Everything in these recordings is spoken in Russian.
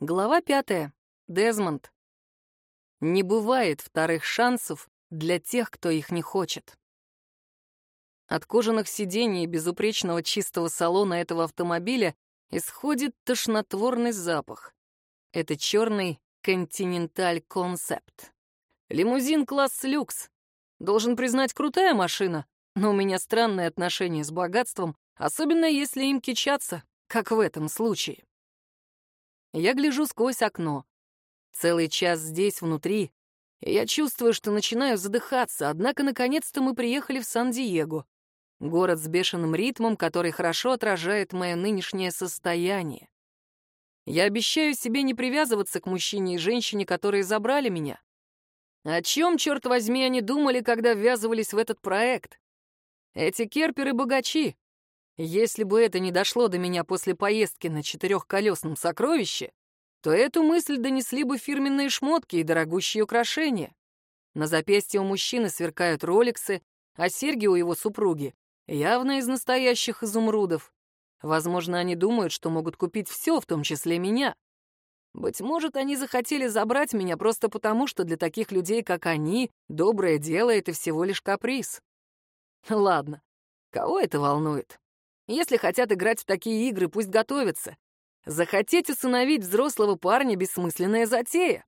Глава пятая. Дезмонд. Не бывает вторых шансов для тех, кто их не хочет. От кожаных сидений и безупречного чистого салона этого автомобиля исходит тошнотворный запах. Это черный Continental Concept. Лимузин класс люкс. Должен признать, крутая машина, но у меня странное отношение с богатством, особенно если им кичаться, как в этом случае. Я гляжу сквозь окно. Целый час здесь, внутри, я чувствую, что начинаю задыхаться, однако наконец-то мы приехали в Сан-Диего. Город с бешеным ритмом, который хорошо отражает мое нынешнее состояние. Я обещаю себе не привязываться к мужчине и женщине, которые забрали меня. О чем, черт возьми, они думали, когда ввязывались в этот проект? Эти керперы богачи, если бы это не дошло до меня после поездки на четырехколесном сокровище, то эту мысль донесли бы фирменные шмотки и дорогущие украшения. На запястье у мужчины сверкают роликсы, а серьги у его супруги явно из настоящих изумрудов. Возможно, они думают, что могут купить все, в том числе меня. Быть может, они захотели забрать меня просто потому, что для таких людей, как они, доброе дело — это всего лишь каприз. Ладно, кого это волнует? Если хотят играть в такие игры, пусть готовятся. Захотеть усыновить взрослого парня — бессмысленная затея.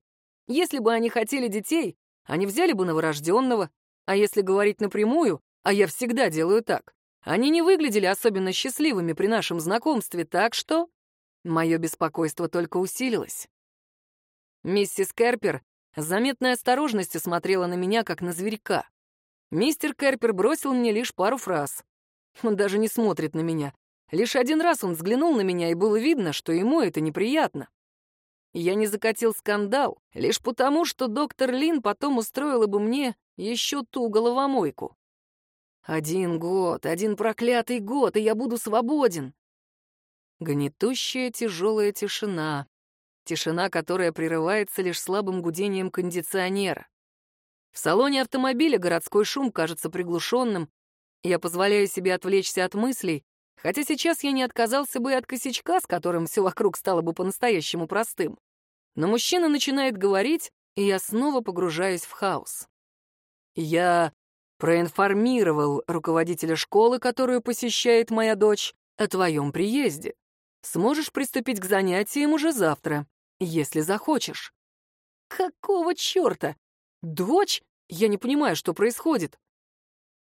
Если бы они хотели детей, они взяли бы новорожденного. А если говорить напрямую, а я всегда делаю так, они не выглядели особенно счастливыми при нашем знакомстве, так что... Мое беспокойство только усилилось. Миссис Керпер с заметной осторожностью смотрела на меня, как на зверька. Мистер Керпер бросил мне лишь пару фраз. Он даже не смотрит на меня. Лишь один раз он взглянул на меня, и было видно, что ему это неприятно. Я не закатил скандал, лишь потому, что доктор Лин потом устроила бы мне еще ту головомойку. Один год, один проклятый год, и я буду свободен. Гнетущая тяжелая тишина. Тишина, которая прерывается лишь слабым гудением кондиционера. В салоне автомобиля городской шум кажется приглушенным, я позволяю себе отвлечься от мыслей, хотя сейчас я не отказался бы от косячка, с которым все вокруг стало бы по-настоящему простым. Но мужчина начинает говорить, и я снова погружаюсь в хаос. Я проинформировал руководителя школы, которую посещает моя дочь, о твоем приезде. Сможешь приступить к занятиям уже завтра, если захочешь. Какого черта? Дочь? Я не понимаю, что происходит.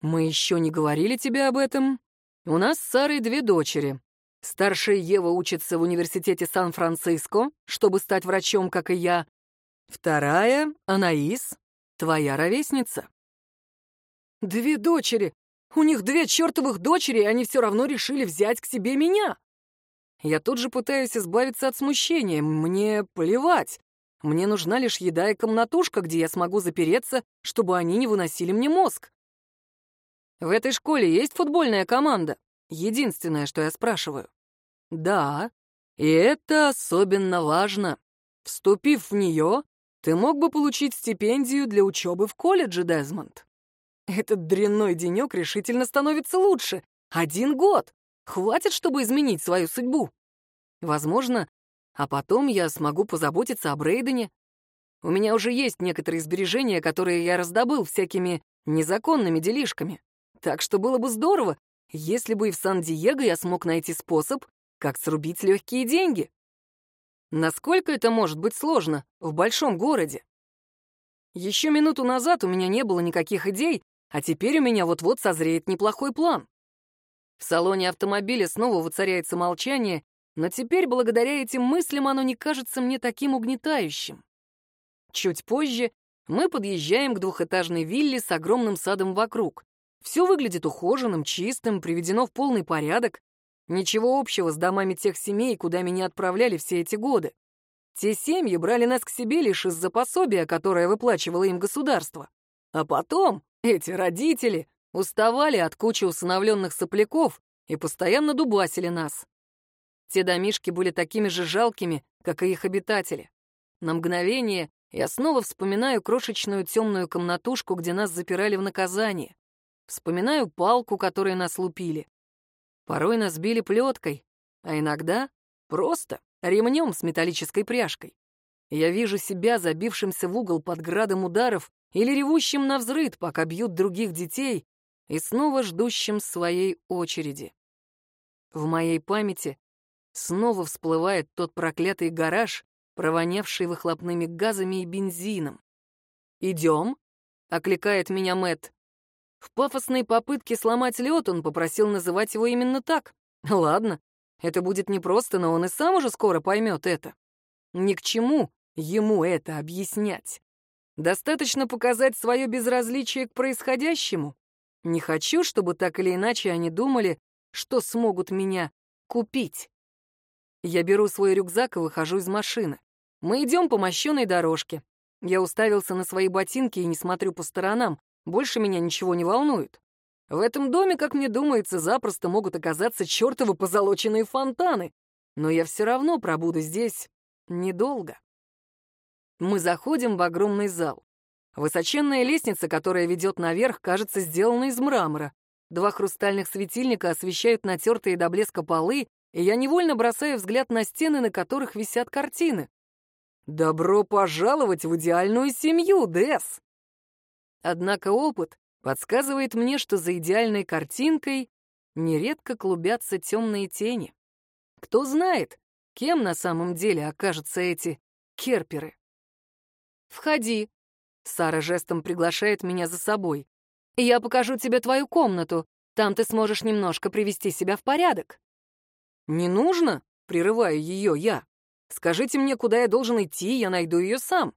«Мы еще не говорили тебе об этом. У нас с Сарой две дочери. Старшая Ева учится в университете Сан-Франциско, чтобы стать врачом, как и я. Вторая — Анаис, твоя ровесница». «Две дочери! У них две чертовых дочери, и они все равно решили взять к себе меня!» Я тут же пытаюсь избавиться от смущения. Мне плевать. Мне нужна лишь еда и комнатушка, где я смогу запереться, чтобы они не выносили мне мозг. В этой школе есть футбольная команда? Единственное, что я спрашиваю. Да, и это особенно важно. Вступив в нее, ты мог бы получить стипендию для учебы в колледже, Дезмонд. Этот дрянной денек решительно становится лучше. Один год. Хватит, чтобы изменить свою судьбу. Возможно, а потом я смогу позаботиться о Брейдене. У меня уже есть некоторые сбережения, которые я раздобыл всякими незаконными делишками. Так что было бы здорово, если бы и в Сан-Диего я смог найти способ, как срубить легкие деньги. Насколько это может быть сложно в большом городе? Еще минуту назад у меня не было никаких идей, а теперь у меня вот-вот созреет неплохой план. В салоне автомобиля снова воцаряется молчание, но теперь, благодаря этим мыслям, оно не кажется мне таким угнетающим. Чуть позже мы подъезжаем к двухэтажной вилле с огромным садом вокруг. Все выглядит ухоженным, чистым, приведено в полный порядок. Ничего общего с домами тех семей, куда меня отправляли все эти годы. Те семьи брали нас к себе лишь из-за пособия, которое выплачивало им государство. А потом эти родители уставали от кучи усыновленных сопляков и постоянно дубасили нас. Те домишки были такими же жалкими, как и их обитатели. На мгновение я снова вспоминаю крошечную темную комнатушку, где нас запирали в наказание. Вспоминаю палку, которой нас лупили. Порой нас били плеткой, а иногда просто ремнем с металлической пряжкой. Я вижу себя забившимся в угол под градом ударов или ревущим на взрыд, пока бьют других детей, и снова ждущим своей очереди. В моей памяти снова всплывает тот проклятый гараж, провонявший выхлопными газами и бензином. «Идем?» — окликает меня Мэт. В пафосной попытке сломать лед он попросил называть его именно так. Ладно, это будет непросто, но он и сам уже скоро поймет это. Ни к чему ему это объяснять. Достаточно показать свое безразличие к происходящему. Не хочу, чтобы так или иначе они думали, что смогут меня купить. Я беру свой рюкзак и выхожу из машины. Мы идем по мощенной дорожке. Я уставился на свои ботинки и не смотрю по сторонам. Больше меня ничего не волнует. В этом доме, как мне думается, запросто могут оказаться чертовы позолоченные фонтаны. Но я все равно пробуду здесь недолго. Мы заходим в огромный зал. Высоченная лестница, которая ведет наверх, кажется сделана из мрамора. Два хрустальных светильника освещают натертые до блеска полы, и я невольно бросаю взгляд на стены, на которых висят картины. «Добро пожаловать в идеальную семью, Дэс!» Однако опыт подсказывает мне, что за идеальной картинкой нередко клубятся темные тени. Кто знает, кем на самом деле окажутся эти керперы. «Входи», — Сара жестом приглашает меня за собой. «Я покажу тебе твою комнату. Там ты сможешь немножко привести себя в порядок». «Не нужно?» — прерываю ее я. «Скажите мне, куда я должен идти, я найду ее сам».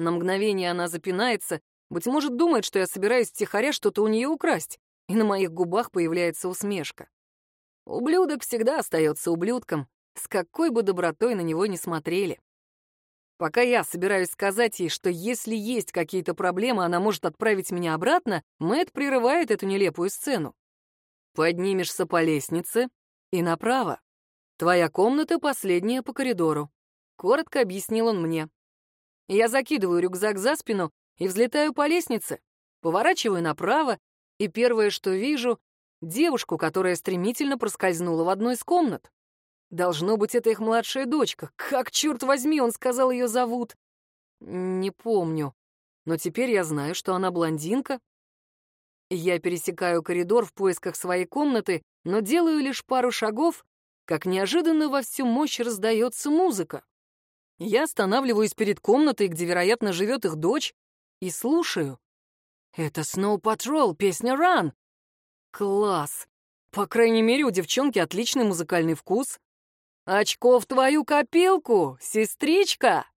На мгновение она запинается, быть может, думает, что я собираюсь тихоря что-то у нее украсть, и на моих губах появляется усмешка. Ублюдок всегда остается ублюдком, с какой бы добротой на него ни смотрели. Пока я собираюсь сказать ей, что если есть какие-то проблемы, она может отправить меня обратно, Мэт прерывает эту нелепую сцену. Поднимешься по лестнице и направо. Твоя комната последняя по коридору. Коротко объяснил он мне. Я закидываю рюкзак за спину и взлетаю по лестнице, поворачиваю направо, и первое, что вижу — девушку, которая стремительно проскользнула в одну из комнат. Должно быть, это их младшая дочка. Как, черт возьми, он сказал, ее зовут? Не помню. Но теперь я знаю, что она блондинка. Я пересекаю коридор в поисках своей комнаты, но делаю лишь пару шагов, как неожиданно во всю мощь раздается музыка. Я останавливаюсь перед комнатой, где, вероятно, живет их дочь, и слушаю. Это Snow Patrol, песня Run. Класс. По крайней мере, у девчонки отличный музыкальный вкус. «Очко в твою копилку, сестричка!»